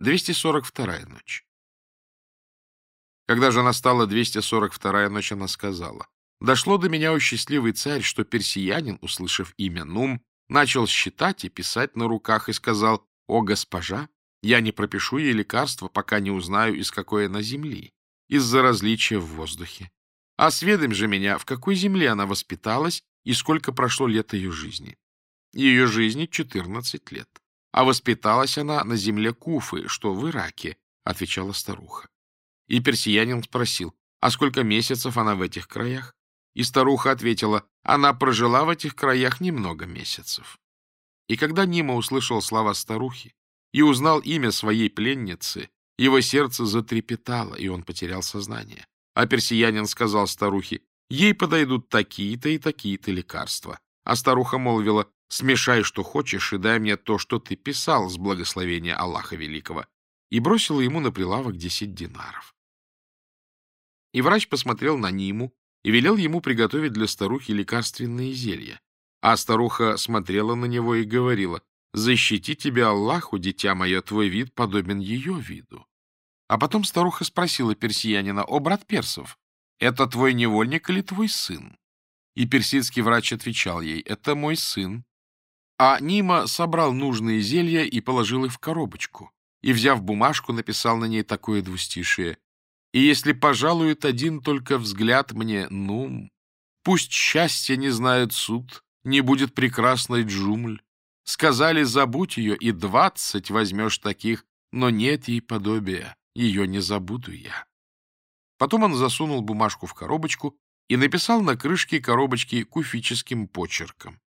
242 ночь. Когда же настала 242 ночь, она сказала, «Дошло до меня, о счастливый царь, что персиянин, услышав имя Нум, начал считать и писать на руках и сказал, «О, госпожа, я не пропишу ей лекарства, пока не узнаю, из какой она земли, из-за различия в воздухе. Осведомь же меня, в какой земле она воспиталась и сколько прошло лет ее жизни. Ее жизни 14 лет. А воспиталась она на земле Куфы, что в Ираке, — отвечала старуха. И персиянин спросил, а сколько месяцев она в этих краях? И старуха ответила, она прожила в этих краях немного месяцев. И когда Нима услышал слова старухи и узнал имя своей пленницы, его сердце затрепетало, и он потерял сознание. А персиянин сказал старухе, ей подойдут такие-то и такие-то лекарства. А старуха молвила, «Смешай, что хочешь, и дай мне то, что ты писал с благословения Аллаха Великого», и бросила ему на прилавок десять динаров. И врач посмотрел на Ниму и велел ему приготовить для старухи лекарственные зелья. А старуха смотрела на него и говорила, «Защити тебя Аллаху, дитя мое, твой вид подобен ее виду». А потом старуха спросила персиянина, «О, брат персов, это твой невольник или твой сын?» И персидский врач отвечал ей, «Это мой сын». А Нима собрал нужные зелья и положил их в коробочку. И, взяв бумажку, написал на ней такое двустишее. «И если пожалует один только взгляд мне, ну, пусть счастье не знает суд, не будет прекрасной джумль. Сказали, забудь ее, и двадцать возьмешь таких, но нет ей подобия, ее не забуду я». Потом он засунул бумажку в коробочку и написал на крышке коробочки куфическим почерком.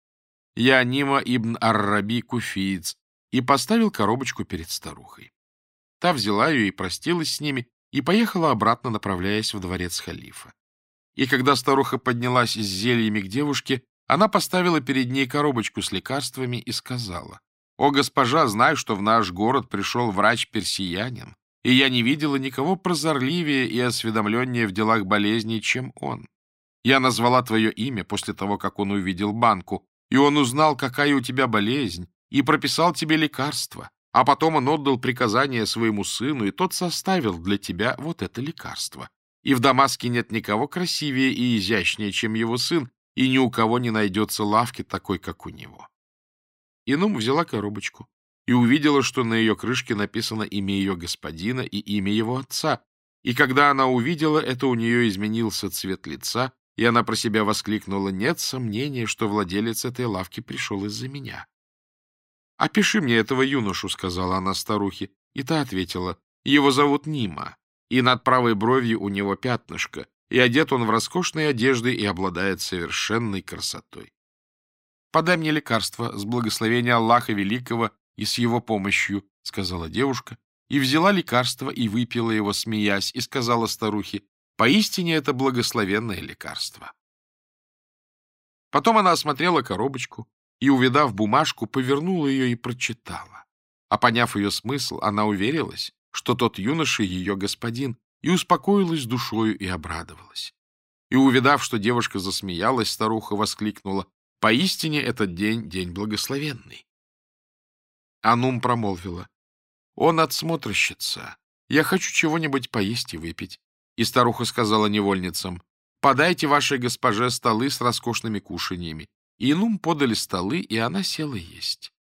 «Я Нима ибн Ар-Раби Куфиец» и поставил коробочку перед старухой. Та взяла ее и простилась с ними, и поехала обратно, направляясь в дворец халифа. И когда старуха поднялась с зельями к девушке, она поставила перед ней коробочку с лекарствами и сказала, «О, госпожа, знаю, что в наш город пришел врач-персиянин, и я не видела никого прозорливее и осведомленнее в делах болезней, чем он. Я назвала твое имя после того, как он увидел банку, и он узнал, какая у тебя болезнь, и прописал тебе лекарство. А потом он отдал приказание своему сыну, и тот составил для тебя вот это лекарство. И в Дамаске нет никого красивее и изящнее, чем его сын, и ни у кого не найдется лавки такой, как у него. Инум взяла коробочку и увидела, что на ее крышке написано имя ее господина и имя его отца, и когда она увидела это, у нее изменился цвет лица, и она про себя воскликнула, нет сомнения, что владелец этой лавки пришел из-за меня. «Опиши мне этого юношу», — сказала она старухе. И та ответила, «Его зовут Нима, и над правой бровью у него пятнышко, и одет он в роскошные одежды и обладает совершенной красотой. «Подай мне лекарство с благословения Аллаха Великого и с его помощью», — сказала девушка, и взяла лекарство и выпила его, смеясь, и сказала старухе, Поистине это благословенное лекарство. Потом она осмотрела коробочку и, увидав бумажку, повернула ее и прочитала. А поняв ее смысл, она уверилась, что тот юноша ее господин, и успокоилась душою и обрадовалась. И, увидав, что девушка засмеялась, старуха воскликнула, «Поистине этот день — день благословенный». Анум промолвила, «Он отсмотрщица. Я хочу чего-нибудь поесть и выпить. И старуха сказала невольницам, «Подайте вашей госпоже столы с роскошными кушаньями». И нум подали столы, и она села есть.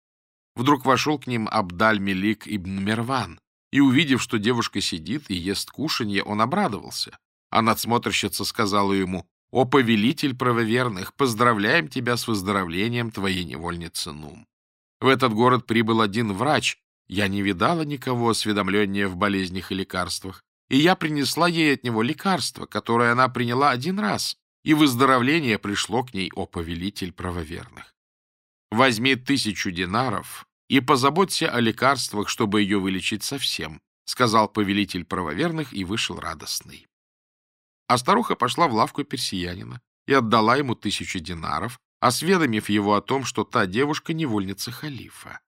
Вдруг вошел к ним Абдаль-Мелик ибн Мерван, и, увидев, что девушка сидит и ест кушанье, он обрадовался. А надсмотрщица сказала ему, «О, повелитель правоверных, поздравляем тебя с выздоровлением твоей невольницы Нум». В этот город прибыл один врач, я не видала никого осведомленнее в болезнях и лекарствах, и я принесла ей от него лекарство, которое она приняла один раз, и выздоровление пришло к ней, о повелитель правоверных. Возьми тысячу динаров и позаботься о лекарствах, чтобы ее вылечить совсем, сказал повелитель правоверных и вышел радостный. А старуха пошла в лавку персиянина и отдала ему тысячу динаров, осведомив его о том, что та девушка невольница халифа.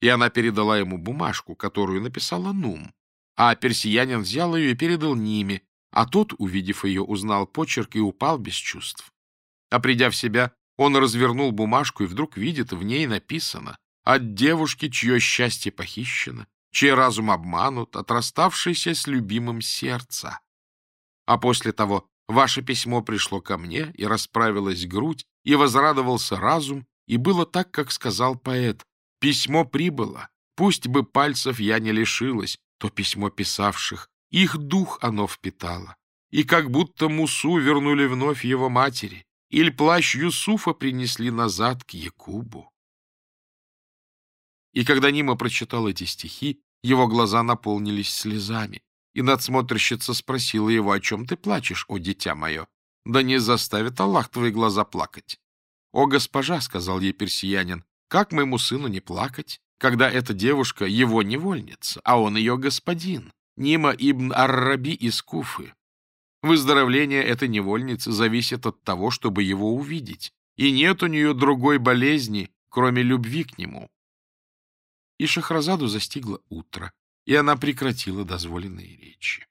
И она передала ему бумажку, которую написала Нум, а персиянин взял ее и передал ними, а тот, увидев ее, узнал почерк и упал без чувств. А придя в себя, он развернул бумажку и вдруг видит, в ней написано «От девушки, чье счастье похищено, чей разум обманут, от расставшейся с любимым сердца». А после того ваше письмо пришло ко мне, и расправилась грудь, и возрадовался разум, и было так, как сказал поэт. Письмо прибыло, пусть бы пальцев я не лишилась, то письмо писавших, их дух оно впитало. И как будто Мусу вернули вновь его матери, или плащ Юсуфа принесли назад к Якубу. И когда Нима прочитал эти стихи, его глаза наполнились слезами, и надсмотрщица спросила его, о чем ты плачешь, о дитя мое? Да не заставит Аллах твои глаза плакать. О, госпожа, — сказал ей персиянин, — как моему сыну не плакать? когда эта девушка его невольница, а он ее господин, Нима ибн Ар-Раби из Куфы. Выздоровление этой невольницы зависит от того, чтобы его увидеть, и нет у нее другой болезни, кроме любви к нему. И Шахразаду застигло утро, и она прекратила дозволенные речи.